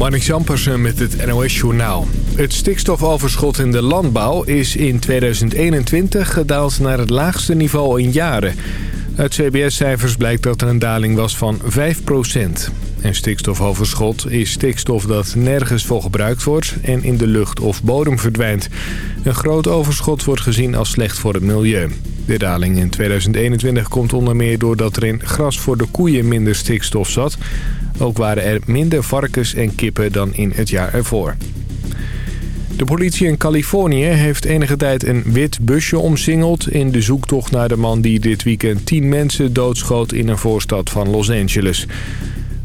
Marnik Jampersen met het NOS Journaal. Het stikstofoverschot in de landbouw is in 2021 gedaald naar het laagste niveau in jaren. Uit CBS-cijfers blijkt dat er een daling was van 5% En stikstofoverschot is stikstof dat nergens voor gebruikt wordt en in de lucht of bodem verdwijnt. Een groot overschot wordt gezien als slecht voor het milieu. De daling in 2021 komt onder meer doordat er in gras voor de koeien minder stikstof zat... Ook waren er minder varkens en kippen dan in het jaar ervoor. De politie in Californië heeft enige tijd een wit busje omsingeld... in de zoektocht naar de man die dit weekend tien mensen doodschoot in een voorstad van Los Angeles.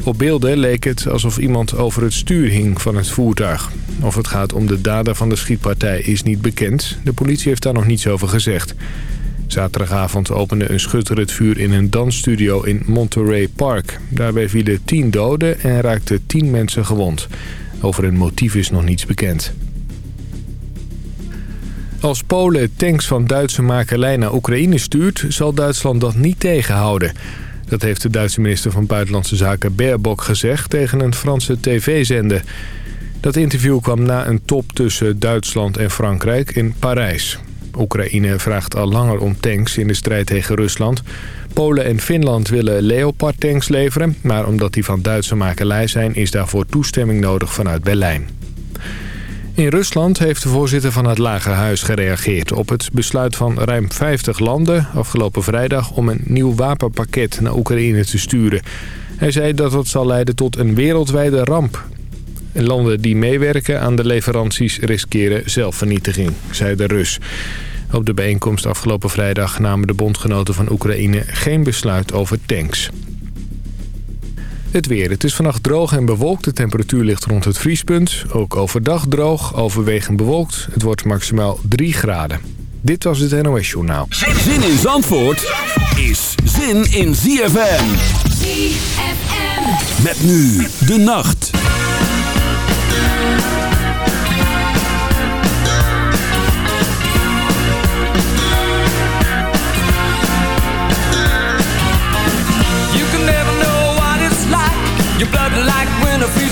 Op beelden leek het alsof iemand over het stuur hing van het voertuig. Of het gaat om de dader van de schietpartij is niet bekend. De politie heeft daar nog niets over gezegd. Zaterdagavond opende een schutter het vuur in een dansstudio in Monterey Park. Daarbij vielen tien doden en raakten tien mensen gewond. Over een motief is nog niets bekend. Als Polen tanks van Duitse makelij naar Oekraïne stuurt... zal Duitsland dat niet tegenhouden. Dat heeft de Duitse minister van Buitenlandse Zaken Baerbock gezegd... tegen een Franse tv-zender. Dat interview kwam na een top tussen Duitsland en Frankrijk in Parijs. Oekraïne vraagt al langer om tanks in de strijd tegen Rusland. Polen en Finland willen Leopard-tanks leveren... maar omdat die van Duitse makelij zijn... is daarvoor toestemming nodig vanuit Berlijn. In Rusland heeft de voorzitter van het Lagerhuis gereageerd... op het besluit van ruim 50 landen afgelopen vrijdag... om een nieuw wapenpakket naar Oekraïne te sturen. Hij zei dat dat zal leiden tot een wereldwijde ramp. Landen die meewerken aan de leveranties riskeren zelfvernietiging, zei de Rus. Op de bijeenkomst afgelopen vrijdag namen de bondgenoten van Oekraïne geen besluit over tanks. Het weer. Het is vannacht droog en bewolkt. De temperatuur ligt rond het vriespunt. Ook overdag droog, overwegend bewolkt. Het wordt maximaal 3 graden. Dit was het NOS Journaal. Zin in Zandvoort is zin in ZFM. ZFM. Met nu de nacht.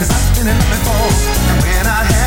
Cause I've been in love before, and when I have,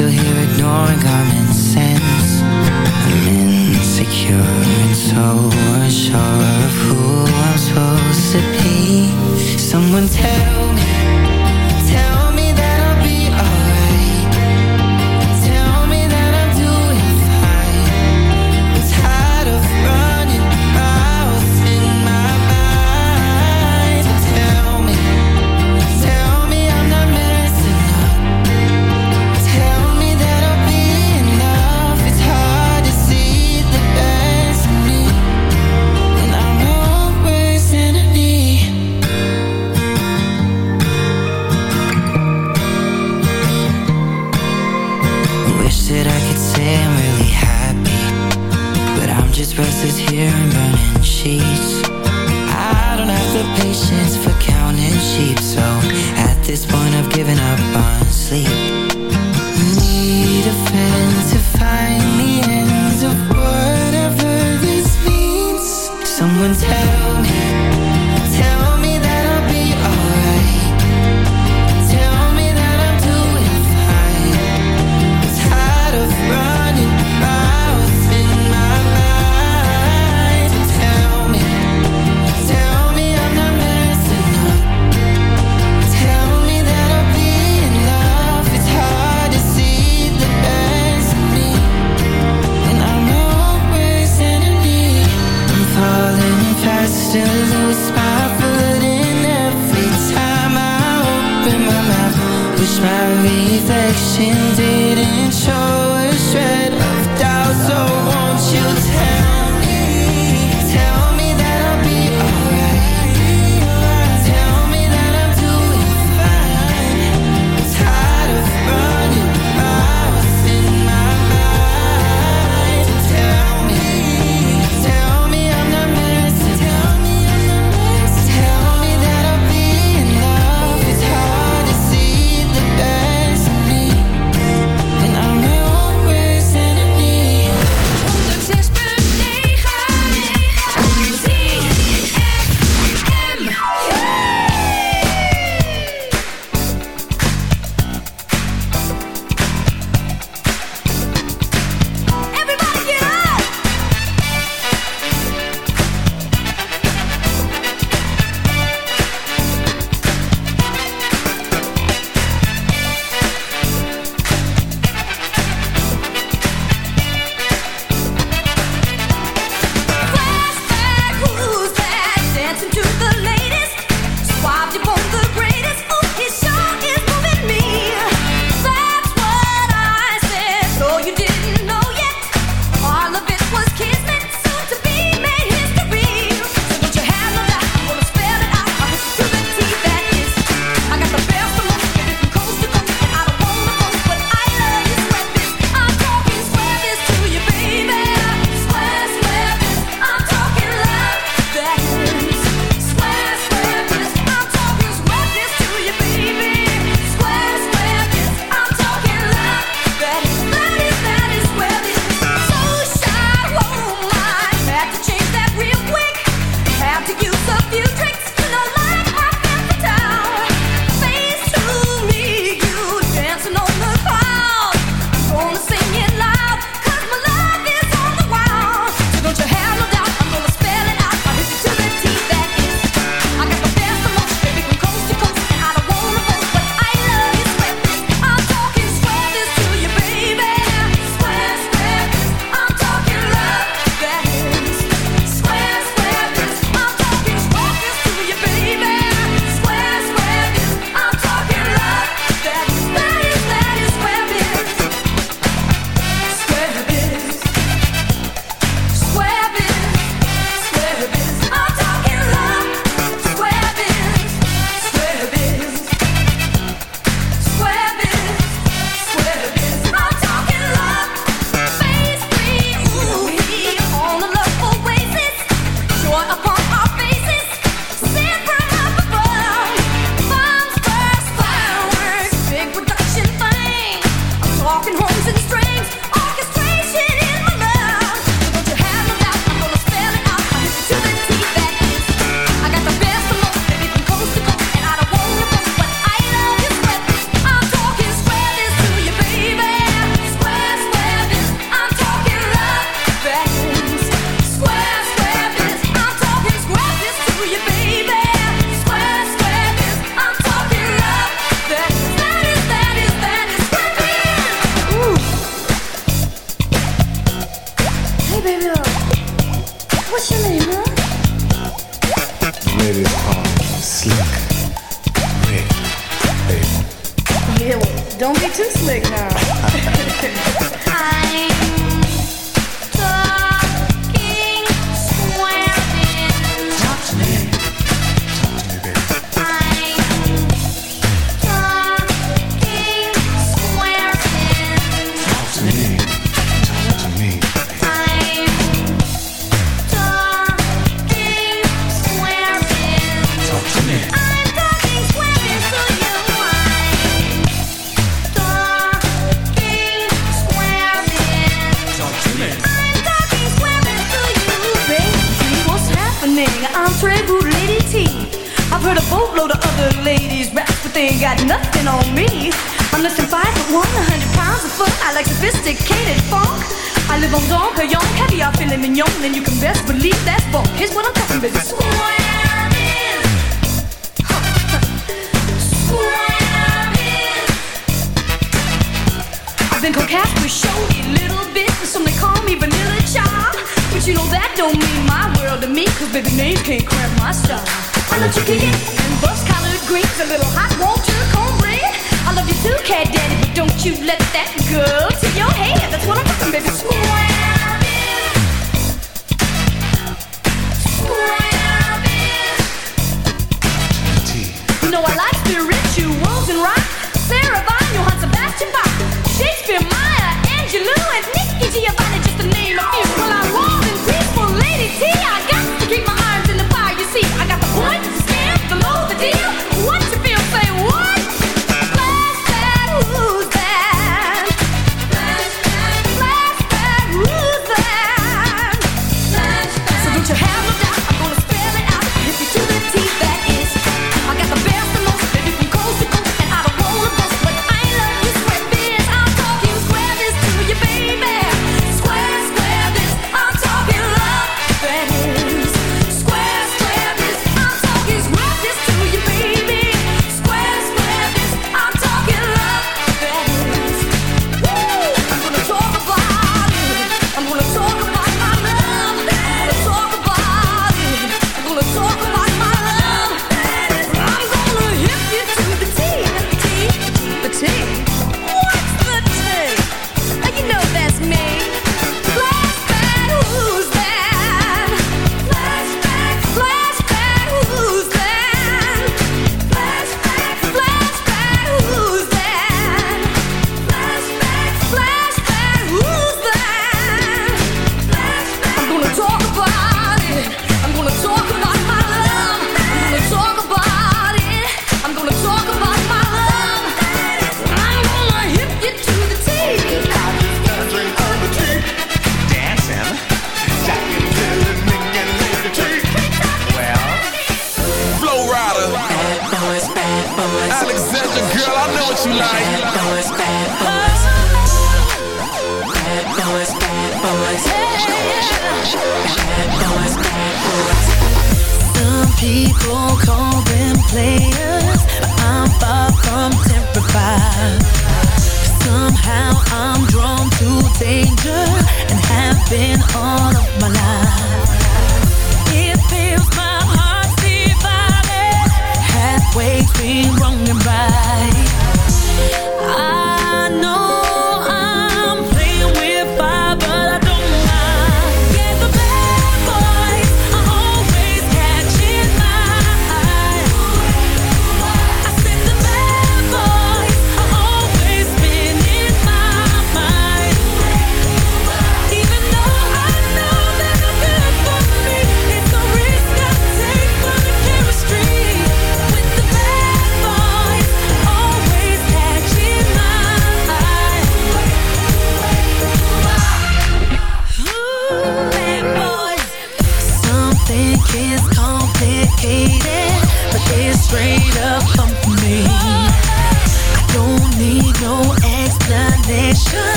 still here ignoring common sense I'm insecure and so unsure of who I'm supposed to be. Someone tell me, tell me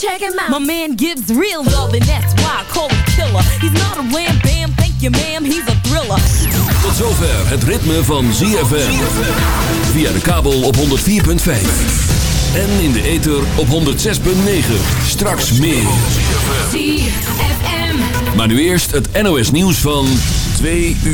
Check him out. My man gives real love and that's why I call him killer. He's not a wham bam, thank you ma'am, he's a thriller. Tot zover het ritme van ZFM. Via de kabel op 104.5. En in de ether op 106.9. Straks meer. Maar nu eerst het NOS nieuws van 2 uur.